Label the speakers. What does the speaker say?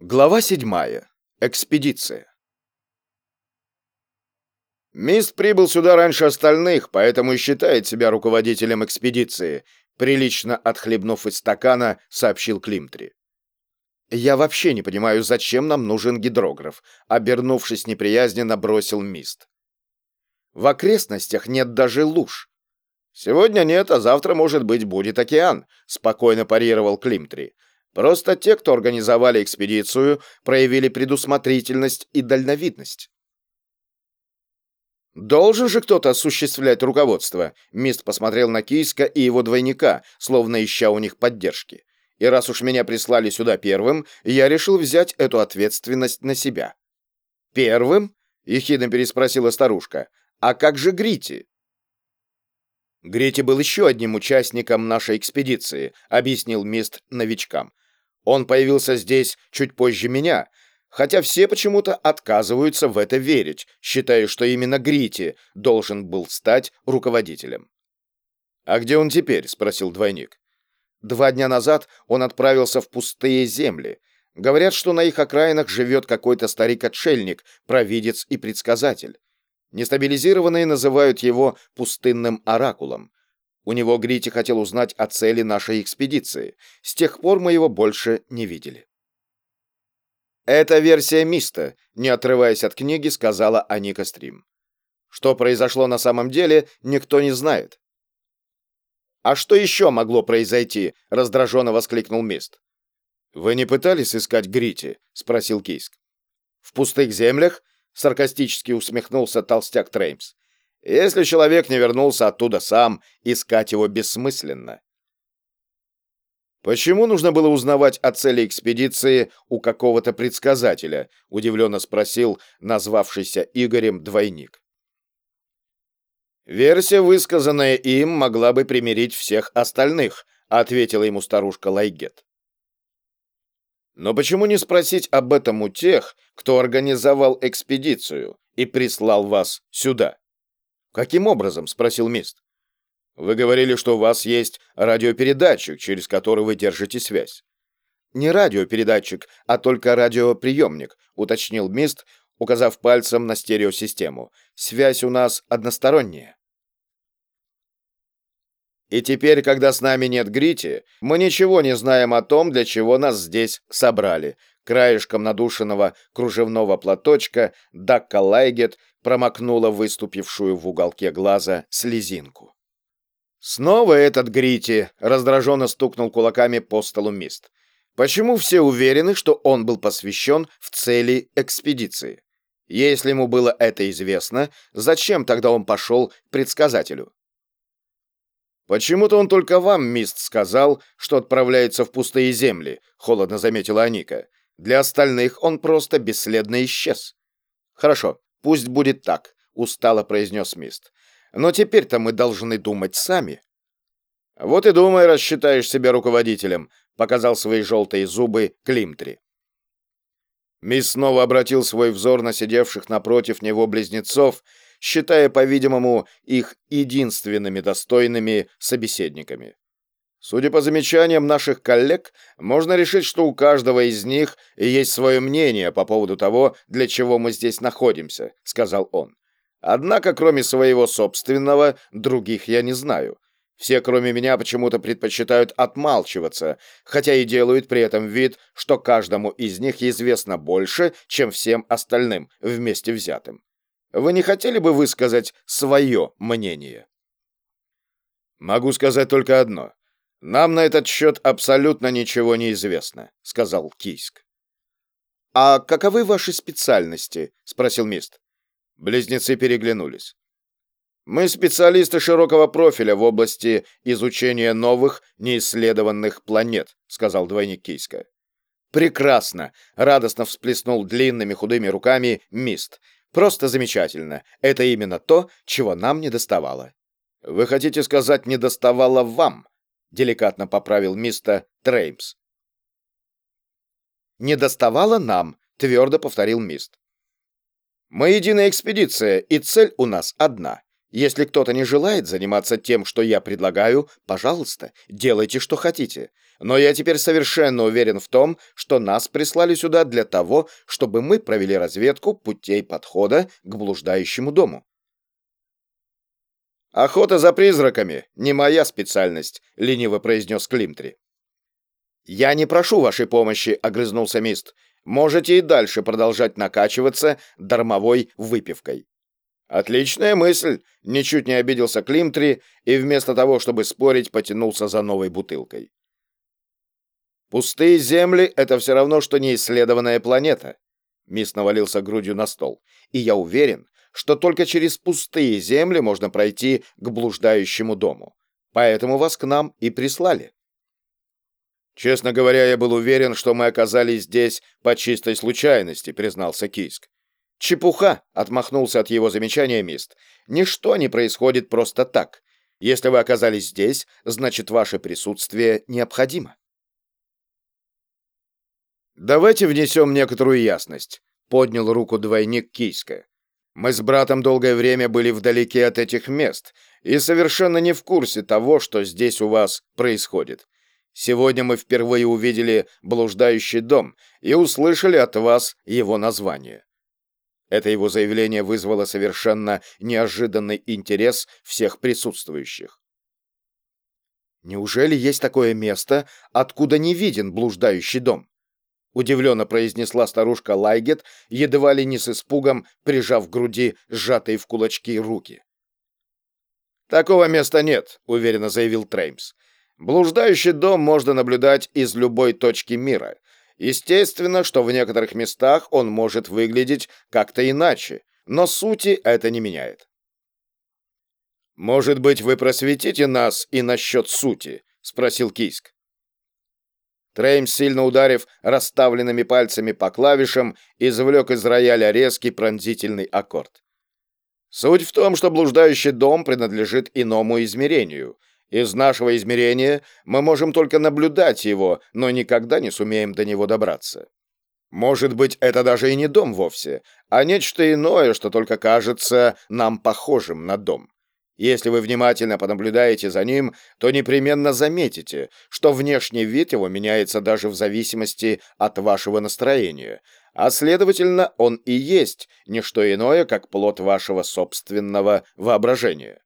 Speaker 1: Глава седьмая. Экспедиция. Мист прибыл сюда раньше остальных, поэтому и считает себя руководителем экспедиции, прилично отхлебнув из стакана, сообщил Климтри. Я вообще не понимаю, зачем нам нужен гидрограф, обернувшись неприязненно, бросил Мист. В окрестностях нет даже луж. Сегодня нет, а завтра, может быть, будет океан, спокойно парировал Климтри. Просто те, кто организовали экспедицию, проявили предусмотрительность и дальновидность. «Должен же кто-то осуществлять руководство», — Мист посмотрел на Кийска и его двойника, словно ища у них поддержки. «И раз уж меня прислали сюда первым, я решил взять эту ответственность на себя». «Первым?» — ехидно переспросила старушка. «А как же Грити?» Грити был еще одним участником нашей экспедиции, объяснил Мист новичкам. Он появился здесь чуть позже меня, хотя все почему-то отказываются в это верить, считая, что именно Грити должен был стать руководителем. «А где он теперь?» — спросил двойник. Два дня назад он отправился в пустые земли. Говорят, что на их окраинах живет какой-то старик-отшельник, провидец и предсказатель. Нестабилизированные называют его пустынным оракулом. У него Грити хотел узнать о цели нашей экспедиции. С тех пор мы его больше не видели. «Это версия Миста», — не отрываясь от книги, сказала Аника Стрим. Что произошло на самом деле, никто не знает. «А что еще могло произойти?» — раздраженно воскликнул Мист. «Вы не пытались искать Грити?» — спросил Кийск. «В пустых землях?» — саркастически усмехнулся толстяк Треймс. Если человек не вернулся оттуда сам, искать его бессмысленно. Почему нужно было узнавать о цели экспедиции у какого-то предсказателя? удивленно спросил назвавшийся Игорем двойник. Версия, высказанная им, могла бы примирить всех остальных, ответила ему старушка Лайгет. Но почему не спросить об этом у тех, кто организовал экспедицию и прислал вас сюда? «Каким образом?» — спросил Мист. «Вы говорили, что у вас есть радиопередатчик, через который вы держите связь». «Не радиопередатчик, а только радиоприемник», — уточнил Мист, указав пальцем на стереосистему. «Связь у нас односторонняя». И теперь, когда с нами нет Грити, мы ничего не знаем о том, для чего нас здесь собрали. Краешком надушенного кружевного платочка Дакка Лайгет промокнула выступившую в уголке глаза слезинку. «Снова этот Грити!» — раздраженно стукнул кулаками по столу Мист. «Почему все уверены, что он был посвящен в цели экспедиции? Если ему было это известно, зачем тогда он пошел к предсказателю?» «Почему-то он только вам, Мист, сказал, что отправляется в пустые земли», — холодно заметила Аника. «Для остальных он просто бесследно исчез». «Хорошо, «Пусть будет так», — устало произнес Мист. «Но теперь-то мы должны думать сами». «Вот и думай, раз считаешь себя руководителем», — показал свои желтые зубы Климтри. Мисс снова обратил свой взор на сидевших напротив него близнецов, считая, по-видимому, их единственными достойными собеседниками. Судя по замечаниям наших коллег, можно решить, что у каждого из них есть свое мнение по поводу того, для чего мы здесь находимся, сказал он. Однако, кроме своего собственного, других я не знаю. Все, кроме меня, почему-то предпочитают отмалчиваться, хотя и делают при этом вид, что каждому из них известно больше, чем всем остальным вместе взятым. Вы не хотели бы высказать свое мнение? Могу сказать только одно. «Нам на этот счет абсолютно ничего не известно», — сказал Кийск. «А каковы ваши специальности?» — спросил Мист. Близнецы переглянулись. «Мы специалисты широкого профиля в области изучения новых, неисследованных планет», — сказал двойник Кийска. «Прекрасно!» — радостно всплеснул длинными худыми руками Мист. «Просто замечательно. Это именно то, чего нам не доставало». «Вы хотите сказать, не доставало вам?» Деликатно поправил мистер Треймс. Не доставало нам, твердо повторил Мист. Мы единая экспедиция, и цель у нас одна. Если кто-то не желает заниматься тем, что я предлагаю, пожалуйста, делайте, что хотите. Но я теперь совершенно уверен в том, что нас прислали сюда для того, чтобы мы провели разведку путей подхода к блуждающему дому. «Охота за призраками — не моя специальность», — лениво произнес Климтри. «Я не прошу вашей помощи», — огрызнулся Мист. «Можете и дальше продолжать накачиваться дармовой выпивкой». «Отличная мысль!» — ничуть не обиделся Климтри и вместо того, чтобы спорить, потянулся за новой бутылкой. «Пустые земли — это все равно, что неисследованная планета», — Мисс навалился грудью на стол. «И я уверен, что только через пустые земли можно пройти к блуждающему дому. Поэтому вас к нам и прислали». «Честно говоря, я был уверен, что мы оказались здесь по чистой случайности», — признался Кийск. «Чепуха!» — отмахнулся от его замечания Мист. «Ничто не происходит просто так. Если вы оказались здесь, значит, ваше присутствие необходимо». «Давайте внесем некоторую ясность», — поднял руку двойник Кийска. «Мы с братом долгое время были вдалеке от этих мест и совершенно не в курсе того, что здесь у вас происходит. Сегодня мы впервые увидели блуждающий дом и услышали от вас его название. Это его заявление вызвало совершенно неожиданный интерес всех присутствующих. Неужели есть такое место, откуда не виден блуждающий дом? Удивленно произнесла старушка Лайгет, едва ли не с испугом, прижав к груди сжатые в кулачки руки. «Такого места нет», — уверенно заявил Треймс. Блуждающий дом можно наблюдать из любой точки мира. Естественно, что в некоторых местах он может выглядеть как-то иначе, но сути это не меняет. «Может быть, вы просветите нас и насчет сути?» — спросил Кийск. Трейм, сильно ударив расставленными пальцами по клавишам, извлек из рояля резкий пронзительный аккорд. Суть в том, что блуждающий дом принадлежит иному измерению — из нашего измерения мы можем только наблюдать его, но никогда не сумеем до него добраться. Может быть, это даже и не дом вовсе, а нечто иное, что только кажется нам похожим на дом. Если вы внимательно понаблюдаете за ним, то непременно заметите, что внешний вид его меняется даже в зависимости от вашего настроения, а следовательно, он и есть не что иное, как плод вашего собственного воображения.